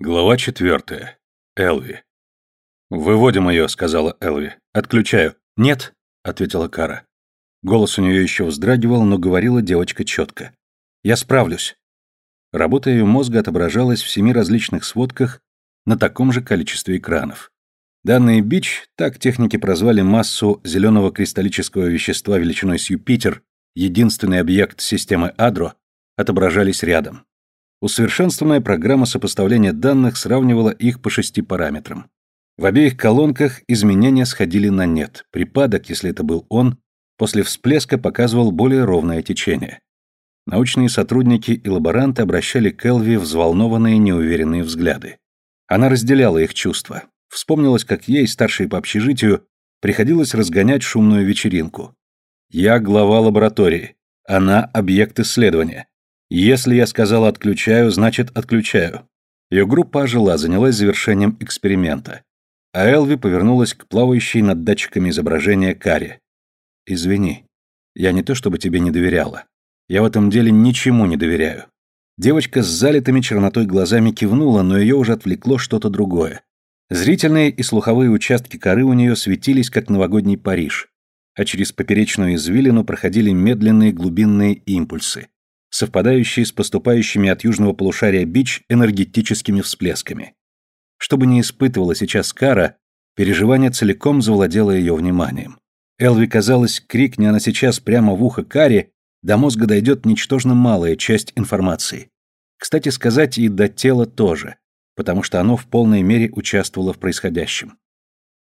Глава четвертая. Элви. «Выводим ее», — сказала Элви. «Отключаю». «Нет», — ответила Кара. Голос у нее еще вздрагивал, но говорила девочка четко. «Я справлюсь». Работа ее мозга отображалась в семи различных сводках на таком же количестве экранов. Данные бич, так техники прозвали массу зеленого кристаллического вещества величиной с Юпитер, единственный объект системы Адро, отображались рядом. Усовершенствованная программа сопоставления данных сравнивала их по шести параметрам. В обеих колонках изменения сходили на нет. Припадок, если это был он, после всплеска показывал более ровное течение. Научные сотрудники и лаборанты обращали к Элви взволнованные, неуверенные взгляды. Она разделяла их чувства. Вспомнилось, как ей, старшей по общежитию, приходилось разгонять шумную вечеринку. «Я глава лаборатории. Она – объект исследования. Если я сказал «отключаю», значит «отключаю». Ее группа ожила, занялась завершением эксперимента. А Элви повернулась к плавающей над датчиками изображения Каре. «Извини, я не то чтобы тебе не доверяла. Я в этом деле ничему не доверяю». Девочка с залитыми чернотой глазами кивнула, но ее уже отвлекло что-то другое. Зрительные и слуховые участки коры у нее светились, как новогодний Париж, а через поперечную извилину проходили медленные глубинные импульсы совпадающие с поступающими от южного полушария бич энергетическими всплесками. Что бы ни испытывала сейчас Кара, переживание целиком завладело ее вниманием. Элви казалось, крикни она сейчас прямо в ухо Каре, до мозга дойдет ничтожно малая часть информации. Кстати сказать, и до тела тоже, потому что оно в полной мере участвовало в происходящем.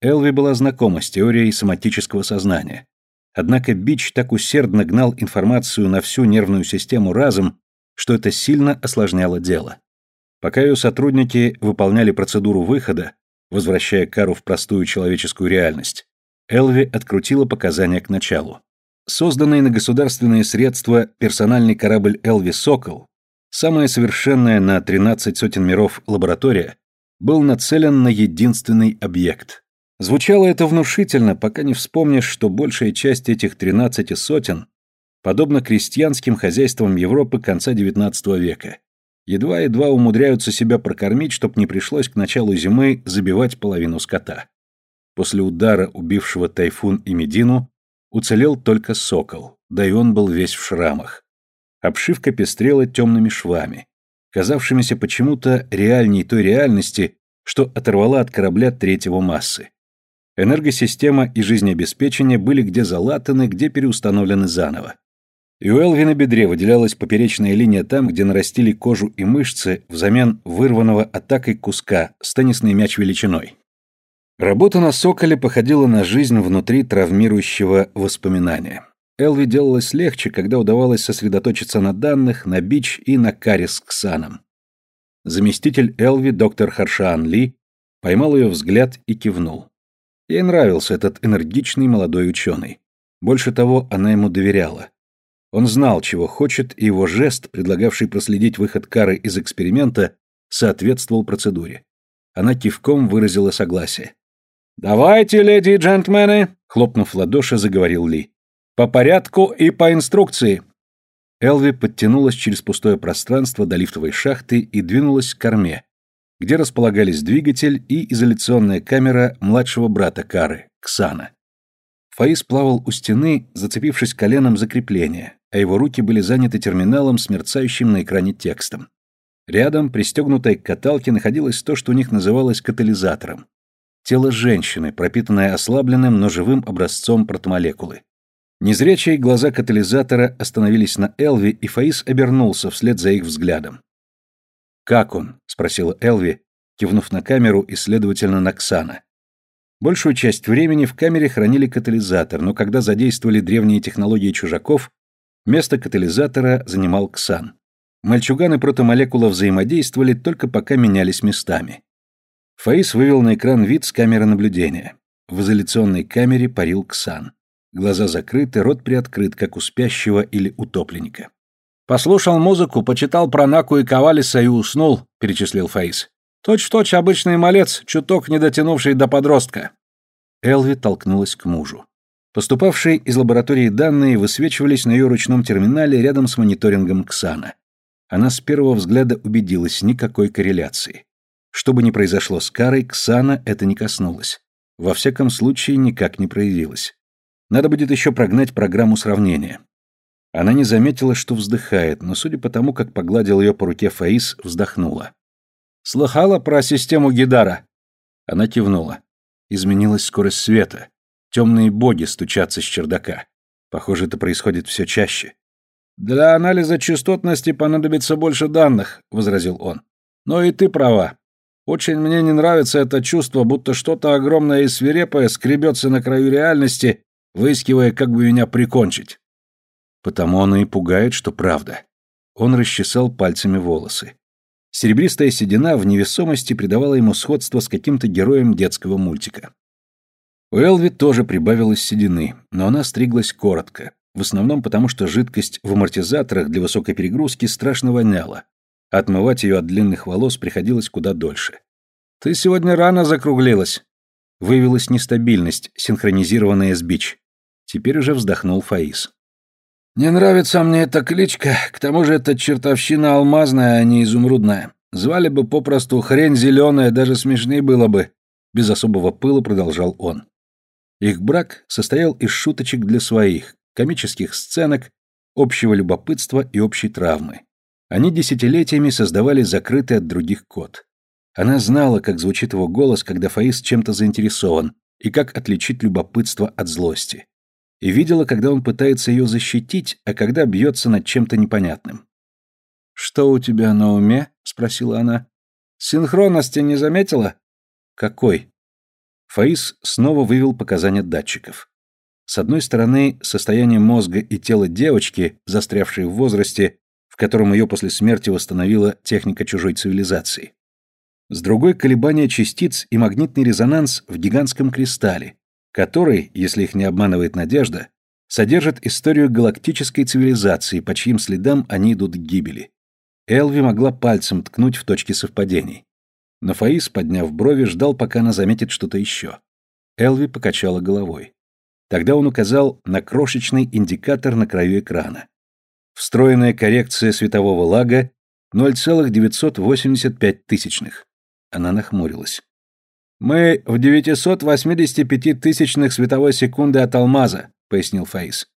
Элви была знакома с теорией соматического сознания. Однако Бич так усердно гнал информацию на всю нервную систему разом, что это сильно осложняло дело. Пока ее сотрудники выполняли процедуру выхода, возвращая Кару в простую человеческую реальность, Элви открутила показания к началу. Созданный на государственные средства персональный корабль Элви «Сокол», самая совершенная на 13 сотен миров лаборатория, был нацелен на единственный объект Звучало это внушительно, пока не вспомнишь, что большая часть этих тринадцати сотен подобно крестьянским хозяйствам Европы конца XIX века. Едва-едва умудряются себя прокормить, чтоб не пришлось к началу зимы забивать половину скота. После удара, убившего Тайфун и Медину, уцелел только сокол, да и он был весь в шрамах. Обшивка пестрела темными швами, казавшимися почему-то реальней той реальности, что оторвала от корабля третьего массы. Энергосистема и жизнеобеспечение были где залатаны, где переустановлены заново. И у Элви на бедре выделялась поперечная линия там, где нарастили кожу и мышцы взамен вырванного атакой куска с теннисный мяч величиной. Работа на «Соколе» походила на жизнь внутри травмирующего воспоминания. Элви делалось легче, когда удавалось сосредоточиться на данных, на бич и на каре с Ксаном. Заместитель Элви, доктор Харшаан Ли, поймал ее взгляд и кивнул. Ей нравился этот энергичный молодой ученый. Больше того, она ему доверяла. Он знал, чего хочет, и его жест, предлагавший проследить выход Кары из эксперимента, соответствовал процедуре. Она кивком выразила согласие. «Давайте, леди и джентльмены!» — хлопнув в ладоши, заговорил Ли. «По порядку и по инструкции!» Элви подтянулась через пустое пространство до лифтовой шахты и двинулась к корме, где располагались двигатель и изоляционная камера младшего брата Кары, Ксана. Фаис плавал у стены, зацепившись коленом за крепление, а его руки были заняты терминалом с мерцающим на экране текстом. Рядом, пристегнутой к каталке, находилось то, что у них называлось катализатором. Тело женщины, пропитанное ослабленным, но живым образцом протомолекулы. Незрячие глаза катализатора остановились на Элви, и Фаис обернулся вслед за их взглядом. «Как он?» — спросила Элви, кивнув на камеру и, следовательно, на Ксана. Большую часть времени в камере хранили катализатор, но когда задействовали древние технологии чужаков, место катализатора занимал Ксан. Мальчуганы протомолекула взаимодействовали только пока менялись местами. Фаис вывел на экран вид с камеры наблюдения. В изоляционной камере парил Ксан. Глаза закрыты, рот приоткрыт, как у спящего или утопленника. Послушал музыку, почитал про Наку и Ковалиса и уснул, перечислил Фейс. Точь-в-точь обычный малец, чуток не дотянувший до подростка. Элви толкнулась к мужу. Поступавшие из лаборатории данные высвечивались на ее ручном терминале рядом с мониторингом Ксана. Она с первого взгляда убедилась, никакой корреляции. Что бы ни произошло с Карой, Ксана это не коснулось. Во всяком случае, никак не проявилось. Надо будет еще прогнать программу сравнения. Она не заметила, что вздыхает, но судя по тому, как погладил ее по руке Фаис, вздохнула. «Слыхала про систему Гидара?» Она кивнула. Изменилась скорость света. Темные боги стучатся с чердака. Похоже, это происходит все чаще. «Для анализа частотности понадобится больше данных», — возразил он. «Но и ты права. Очень мне не нравится это чувство, будто что-то огромное и свирепое скребется на краю реальности, выискивая, как бы меня прикончить. Потому оно и пугает, что правда. Он расчесал пальцами волосы. Серебристая седина в невесомости придавала ему сходство с каким-то героем детского мультика. У Элви тоже прибавилось седины, но она стриглась коротко, в основном потому, что жидкость в амортизаторах для высокой перегрузки страшно воняла. Отмывать ее от длинных волос приходилось куда дольше. «Ты сегодня рано закруглилась». Выявилась нестабильность, синхронизированная с бич. Теперь уже вздохнул Фаис. «Не нравится мне эта кличка, к тому же эта чертовщина алмазная, а не изумрудная. Звали бы попросту хрень зеленая, даже смешнее было бы», — без особого пыла продолжал он. Их брак состоял из шуточек для своих, комических сценок, общего любопытства и общей травмы. Они десятилетиями создавали закрытый от других код. Она знала, как звучит его голос, когда Фаис чем-то заинтересован, и как отличить любопытство от злости и видела, когда он пытается ее защитить, а когда бьется над чем-то непонятным. «Что у тебя на уме?» — спросила она. «Синхронности не заметила?» «Какой?» Фаис снова вывел показания датчиков. С одной стороны, состояние мозга и тела девочки, застрявшей в возрасте, в котором ее после смерти восстановила техника чужой цивилизации. С другой — колебания частиц и магнитный резонанс в гигантском кристалле, который, если их не обманывает надежда, содержит историю галактической цивилизации, по чьим следам они идут к гибели. Элви могла пальцем ткнуть в точки совпадений. Но Фаис, подняв брови, ждал, пока она заметит что-то еще. Элви покачала головой. Тогда он указал на крошечный индикатор на краю экрана. Встроенная коррекция светового лага 0,985 тысячных. Она нахмурилась. «Мы в 985 тысячных световой секунды от алмаза», — пояснил Фейс.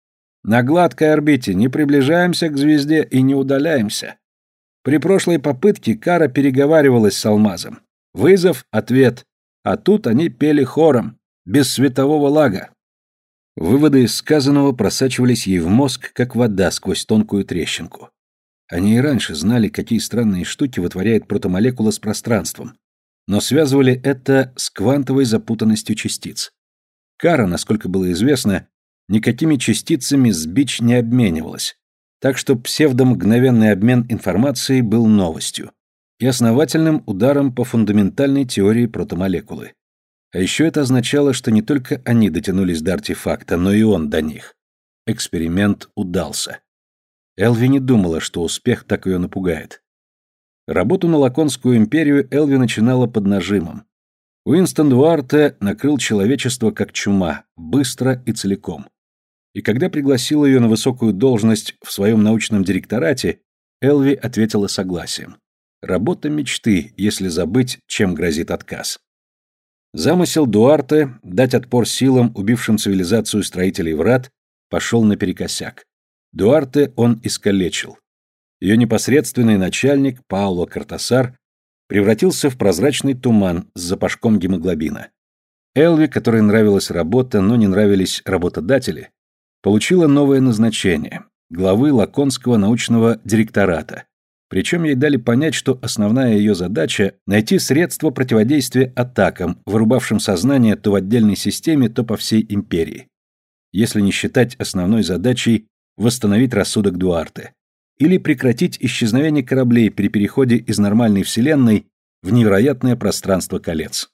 «На гладкой орбите не приближаемся к звезде и не удаляемся. При прошлой попытке Кара переговаривалась с алмазом. Вызов, ответ. А тут они пели хором, без светового лага». Выводы из сказанного просачивались ей в мозг, как вода сквозь тонкую трещинку. Они и раньше знали, какие странные штуки вытворяет протомолекула с пространством, но связывали это с квантовой запутанностью частиц. Кара, насколько было известно, никакими частицами с не обменивалась, так что псевдомгновенный обмен информацией был новостью и основательным ударом по фундаментальной теории протомолекулы. А еще это означало, что не только они дотянулись до артефакта, но и он до них. Эксперимент удался. Элви не думала, что успех так ее напугает. Работу на Лаконскую империю Элви начинала под нажимом. Уинстон Дуарте накрыл человечество как чума, быстро и целиком. И когда пригласил ее на высокую должность в своем научном директорате, Элви ответила согласием. Работа мечты, если забыть, чем грозит отказ. Замысел Дуарте дать отпор силам, убившим цивилизацию строителей врат, пошел наперекосяк. Дуарте он искалечил. Ее непосредственный начальник, Пауло Картасар, превратился в прозрачный туман с запашком гемоглобина. Элви, которой нравилась работа, но не нравились работодатели, получила новое назначение – главы Лаконского научного директората. Причем ей дали понять, что основная ее задача – найти средства противодействия атакам, вырубавшим сознание то в отдельной системе, то по всей империи. Если не считать основной задачей – восстановить рассудок Дуарте или прекратить исчезновение кораблей при переходе из нормальной Вселенной в невероятное пространство колец.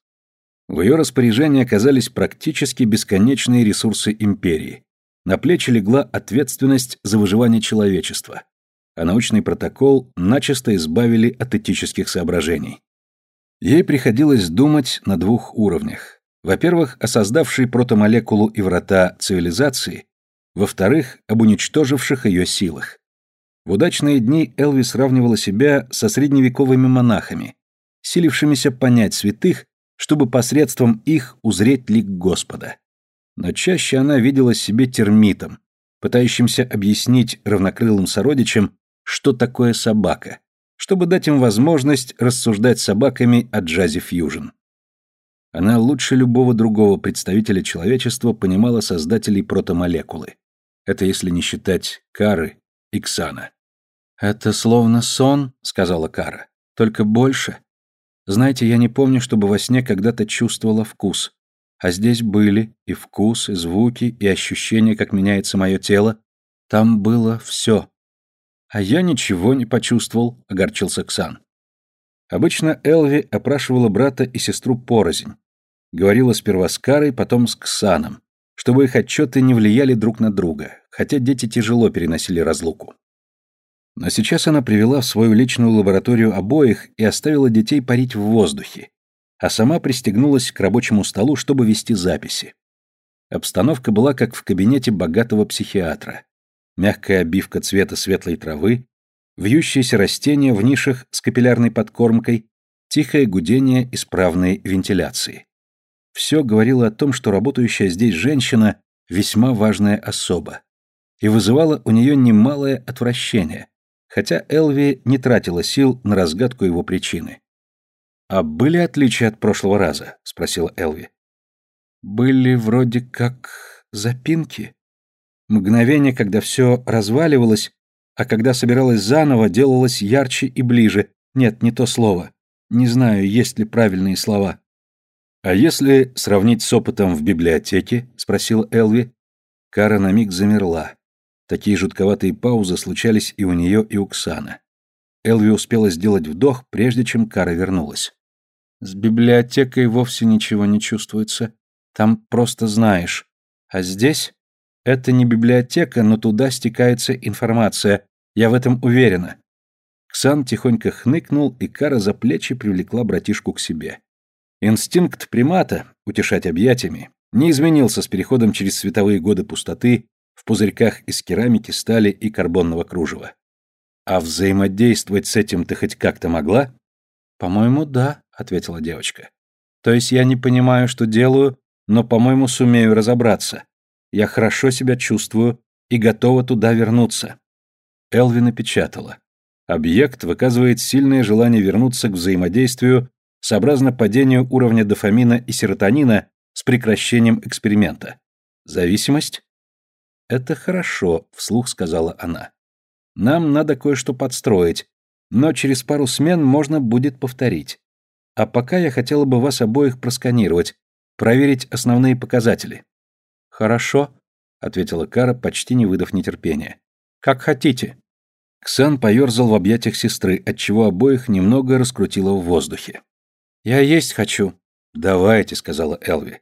В ее распоряжении оказались практически бесконечные ресурсы империи. На плечи легла ответственность за выживание человечества, а научный протокол начисто избавили от этических соображений. Ей приходилось думать на двух уровнях. Во-первых, о создавшей протомолекулу и врата цивилизации, во-вторых, об уничтоживших ее силах. В удачные дни Элви сравнивала себя со средневековыми монахами, силившимися понять святых, чтобы посредством их узреть лик Господа. Но чаще она видела себе термитом, пытающимся объяснить равнокрылым сородичам, что такое собака, чтобы дать им возможность рассуждать собаками о джазе фьюжн. Она лучше любого другого представителя человечества понимала создателей протомолекулы. Это если не считать Кары и Ксана. «Это словно сон», — сказала Кара, — «только больше. Знаете, я не помню, чтобы во сне когда-то чувствовала вкус. А здесь были и вкус, и звуки, и ощущения, как меняется мое тело. Там было все. А я ничего не почувствовал, огорчился Ксан. Обычно Элви опрашивала брата и сестру порознь. Говорила сперва с Карой, потом с Ксаном, чтобы их отчеты не влияли друг на друга, хотя дети тяжело переносили разлуку. Но сейчас она привела в свою личную лабораторию обоих и оставила детей парить в воздухе, а сама пристегнулась к рабочему столу, чтобы вести записи. Обстановка была как в кабинете богатого психиатра. Мягкая обивка цвета светлой травы, вьющиеся растения в нишах с капиллярной подкормкой, тихое гудение исправной вентиляции. Все говорило о том, что работающая здесь женщина весьма важная особа, и вызывала у нее немалое отвращение, хотя Элви не тратила сил на разгадку его причины. «А были отличия от прошлого раза?» — спросила Элви. «Были вроде как запинки. Мгновение, когда все разваливалось, а когда собиралось заново, делалось ярче и ближе. Нет, не то слово. Не знаю, есть ли правильные слова». «А если сравнить с опытом в библиотеке?» — спросила Элви. Кара на миг замерла. Такие жутковатые паузы случались и у нее, и у Ксана. Элви успела сделать вдох, прежде чем Кара вернулась. С библиотекой вовсе ничего не чувствуется. Там просто знаешь. А здесь? Это не библиотека, но туда стекается информация. Я в этом уверена. Ксан тихонько хныкнул, и Кара за плечи привлекла братишку к себе. Инстинкт примата, утешать объятиями, не изменился с переходом через световые годы пустоты в пузырьках из керамики, стали и карбонного кружева. А взаимодействовать с этим ты хоть как-то могла? По-моему, да, ответила девочка. То есть я не понимаю, что делаю, но, по-моему, сумею разобраться. Я хорошо себя чувствую и готова туда вернуться. Элви напечатала. Объект выказывает сильное желание вернуться к взаимодействию сообразно падению уровня дофамина и серотонина с прекращением эксперимента. Зависимость? Это хорошо, вслух сказала она. Нам надо кое-что подстроить, но через пару смен можно будет повторить. А пока я хотела бы вас обоих просканировать, проверить основные показатели. Хорошо, ответила Кара, почти не выдав нетерпения. Как хотите. Ксан поерзал в объятиях сестры, отчего обоих немного раскрутило в воздухе. «Я есть хочу». «Давайте», — сказала Элви.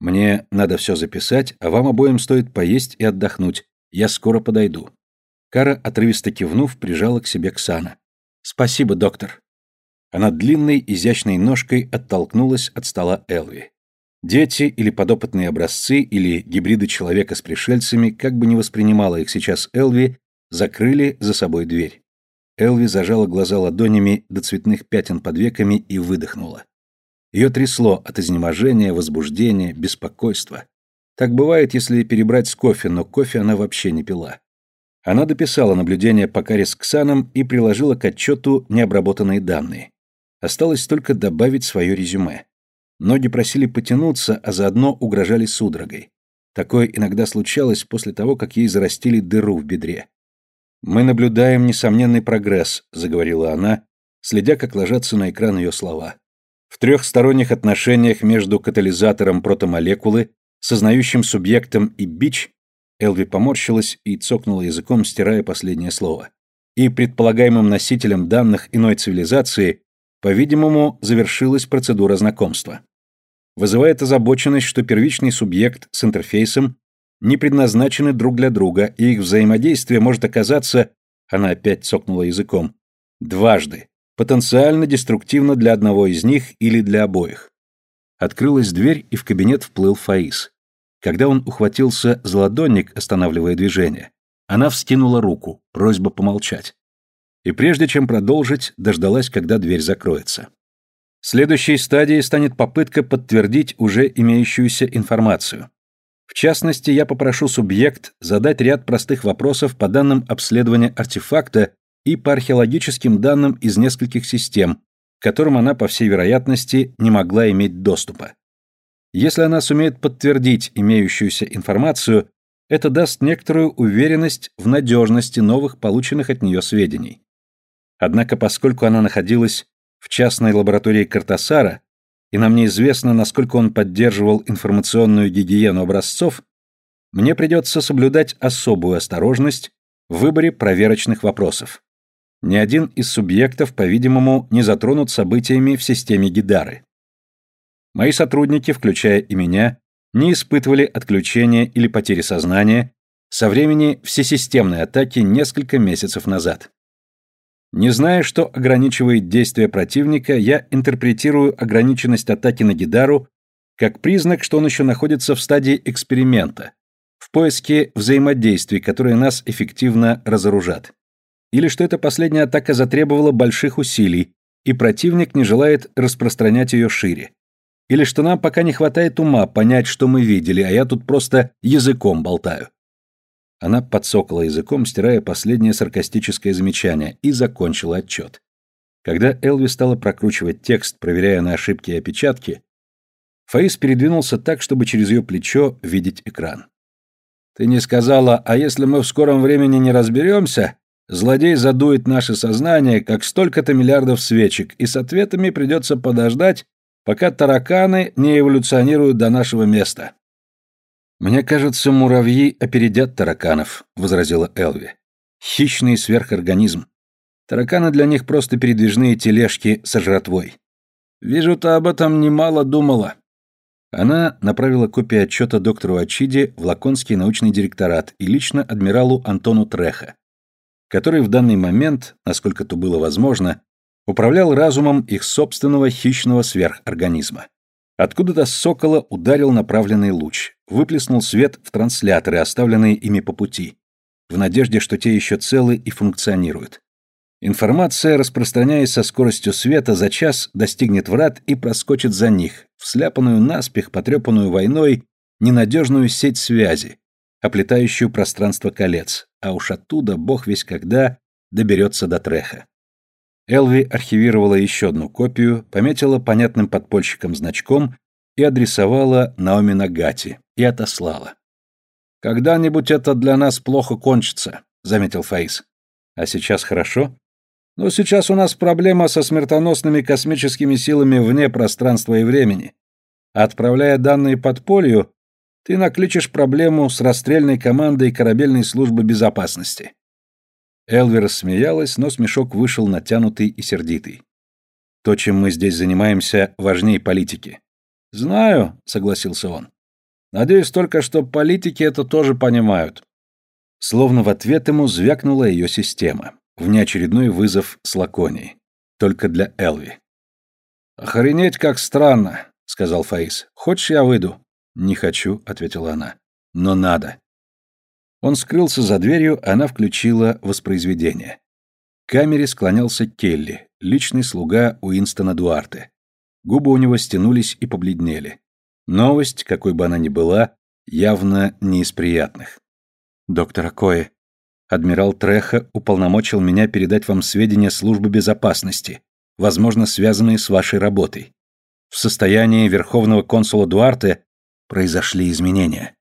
«Мне надо все записать, а вам обоим стоит поесть и отдохнуть. Я скоро подойду». Кара, отрывисто кивнув, прижала к себе Ксана. «Спасибо, доктор». Она длинной, изящной ножкой оттолкнулась от стола Элви. Дети или подопытные образцы, или гибриды человека с пришельцами, как бы ни воспринимала их сейчас Элви, закрыли за собой дверь. Элви зажала глаза ладонями до цветных пятен под веками и выдохнула. Ее трясло от изнеможения, возбуждения, беспокойства. Так бывает, если перебрать с кофе, но кофе она вообще не пила. Она дописала наблюдения по каре с Ксаном и приложила к отчету необработанные данные. Осталось только добавить свое резюме. Ноги просили потянуться, а заодно угрожали судорогой. Такое иногда случалось после того, как ей зарастили дыру в бедре. «Мы наблюдаем несомненный прогресс», — заговорила она, следя, как ложатся на экран ее слова. «В трехсторонних отношениях между катализатором протомолекулы, сознающим субъектом и бич, Элви поморщилась и цокнула языком, стирая последнее слово, и предполагаемым носителем данных иной цивилизации по-видимому, завершилась процедура знакомства. Вызывает озабоченность, что первичный субъект с интерфейсом не предназначены друг для друга, и их взаимодействие может оказаться, она опять цокнула языком, дважды, потенциально деструктивно для одного из них или для обоих. Открылась дверь, и в кабинет вплыл Фаис. Когда он ухватился за ладонник, останавливая движение, она вскинула руку, просьба помолчать и прежде чем продолжить, дождалась, когда дверь закроется. Следующей стадией станет попытка подтвердить уже имеющуюся информацию. В частности, я попрошу субъект задать ряд простых вопросов по данным обследования артефакта и по археологическим данным из нескольких систем, к которым она, по всей вероятности, не могла иметь доступа. Если она сумеет подтвердить имеющуюся информацию, это даст некоторую уверенность в надежности новых полученных от нее сведений. Однако, поскольку она находилась в частной лаборатории Картасара, и нам неизвестно, насколько он поддерживал информационную гигиену образцов, мне придется соблюдать особую осторожность в выборе проверочных вопросов. Ни один из субъектов, по-видимому, не затронут событиями в системе Гидары. Мои сотрудники, включая и меня, не испытывали отключения или потери сознания со времени всесистемной атаки несколько месяцев назад. Не зная, что ограничивает действия противника, я интерпретирую ограниченность атаки на Гидару как признак, что он еще находится в стадии эксперимента, в поиске взаимодействий, которые нас эффективно разоружат. Или что эта последняя атака затребовала больших усилий, и противник не желает распространять ее шире. Или что нам пока не хватает ума понять, что мы видели, а я тут просто языком болтаю. Она подсокала языком, стирая последнее саркастическое замечание, и закончила отчет. Когда Элви стала прокручивать текст, проверяя на ошибки и опечатки, Фаис передвинулся так, чтобы через ее плечо видеть экран. «Ты не сказала, а если мы в скором времени не разберемся, злодей задует наше сознание, как столько-то миллиардов свечек, и с ответами придется подождать, пока тараканы не эволюционируют до нашего места». «Мне кажется, муравьи опередят тараканов», — возразила Элви. «Хищный сверхорганизм. Тараканы для них просто передвижные тележки со жратвой». «Вижу, ты об этом немало думала». Она направила копию отчета доктору Ачиде в Лаконский научный директорат и лично адмиралу Антону Треха, который в данный момент, насколько то было возможно, управлял разумом их собственного хищного сверхорганизма. Откуда-то с сокола ударил направленный луч, выплеснул свет в трансляторы, оставленные ими по пути, в надежде, что те еще целы и функционируют. Информация, распространяясь со скоростью света, за час достигнет врат и проскочит за них, в сляпанную наспех, потрепанную войной, ненадежную сеть связи, оплетающую пространство колец, а уж оттуда, бог весь когда, доберется до треха. Элви архивировала еще одну копию, пометила понятным подпольщиком значком и адресовала Наоми Нагати и отослала. «Когда-нибудь это для нас плохо кончится», — заметил Фаис. «А сейчас хорошо?» «Но сейчас у нас проблема со смертоносными космическими силами вне пространства и времени. Отправляя данные подполью, ты накличешь проблему с расстрельной командой корабельной службы безопасности. Элви рассмеялась, но смешок вышел натянутый и сердитый. «То, чем мы здесь занимаемся, важнее политики». «Знаю», — согласился он. «Надеюсь только, что политики это тоже понимают». Словно в ответ ему звякнула ее система. Внеочередной вызов с лаконией. Только для Элви. «Охренеть, как странно», — сказал Фаис. «Хочешь, я выйду?» «Не хочу», — ответила она. «Но надо». Он скрылся за дверью, она включила воспроизведение. К камере склонялся Келли, личный слуга Уинстона Дуарте. Губы у него стянулись и побледнели. Новость, какой бы она ни была, явно не из приятных. «Доктор Акоэ, адмирал Треха уполномочил меня передать вам сведения службы безопасности, возможно, связанные с вашей работой. В состоянии верховного консула Дуарте произошли изменения.